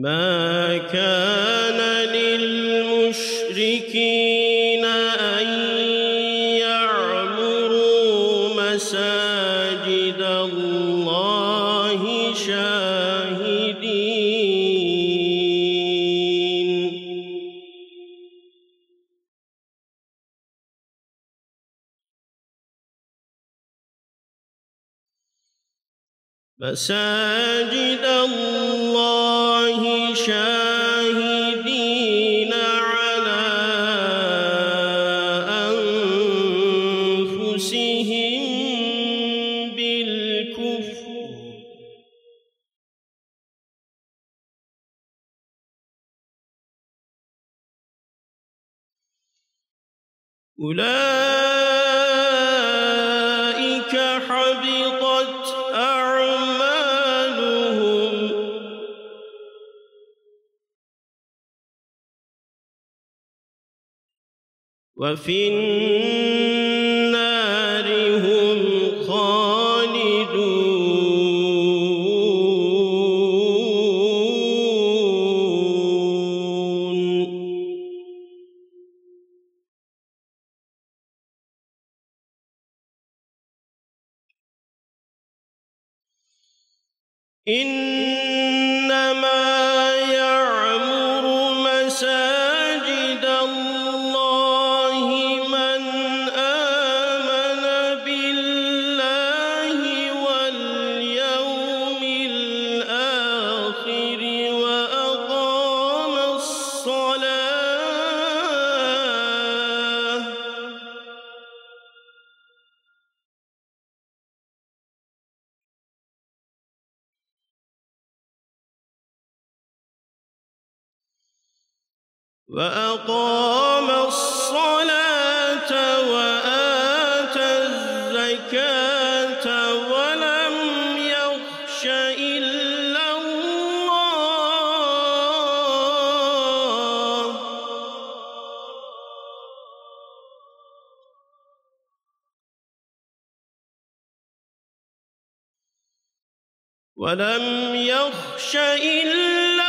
ما كان للمشركين أن يعمروا مساجد الله شاهدين. مساجد الله شاهدين على أنفسهم بالكفر. أولئك حبطت أعمالهم وفي النار هم خالدون. إنما وأقام الصلاة وآتى الزكاة ولم يخش إلا الله. ولم يخش إلا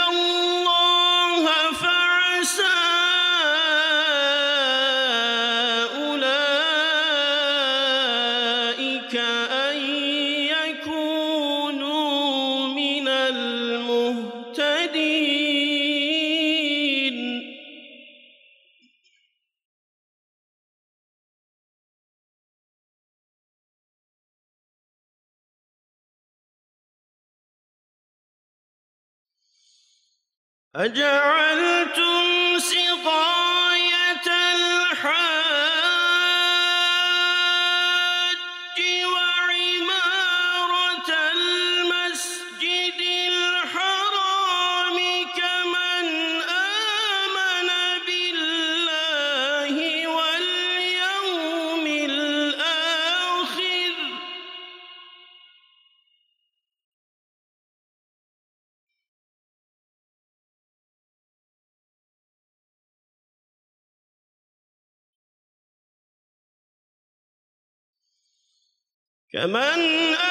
أجعلتم سقاية كمن آمن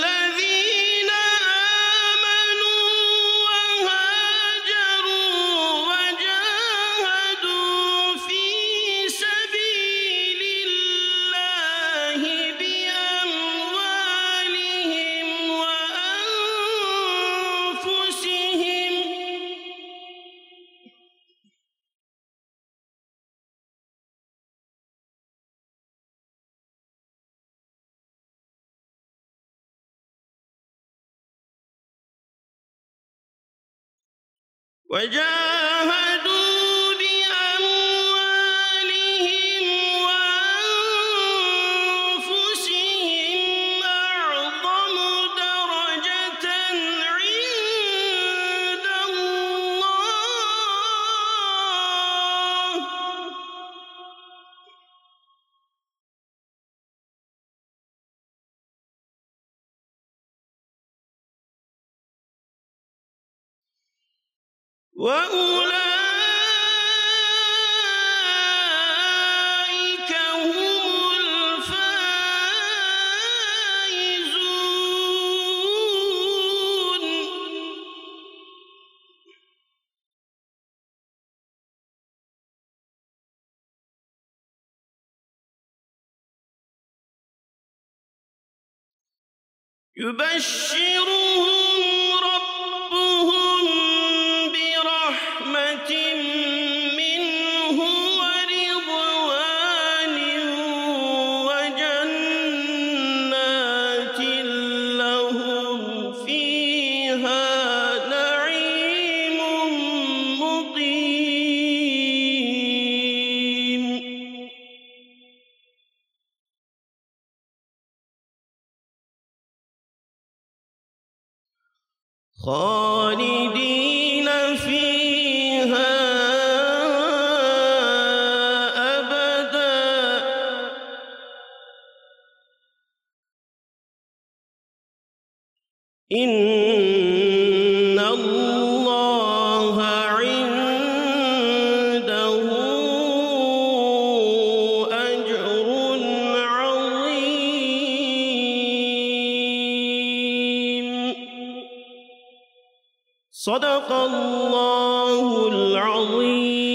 وجاهدوا وأولئك هم الفائزون. يبشرهم ربهم خالدين فيها أبدا. إن صدق الله العظيم.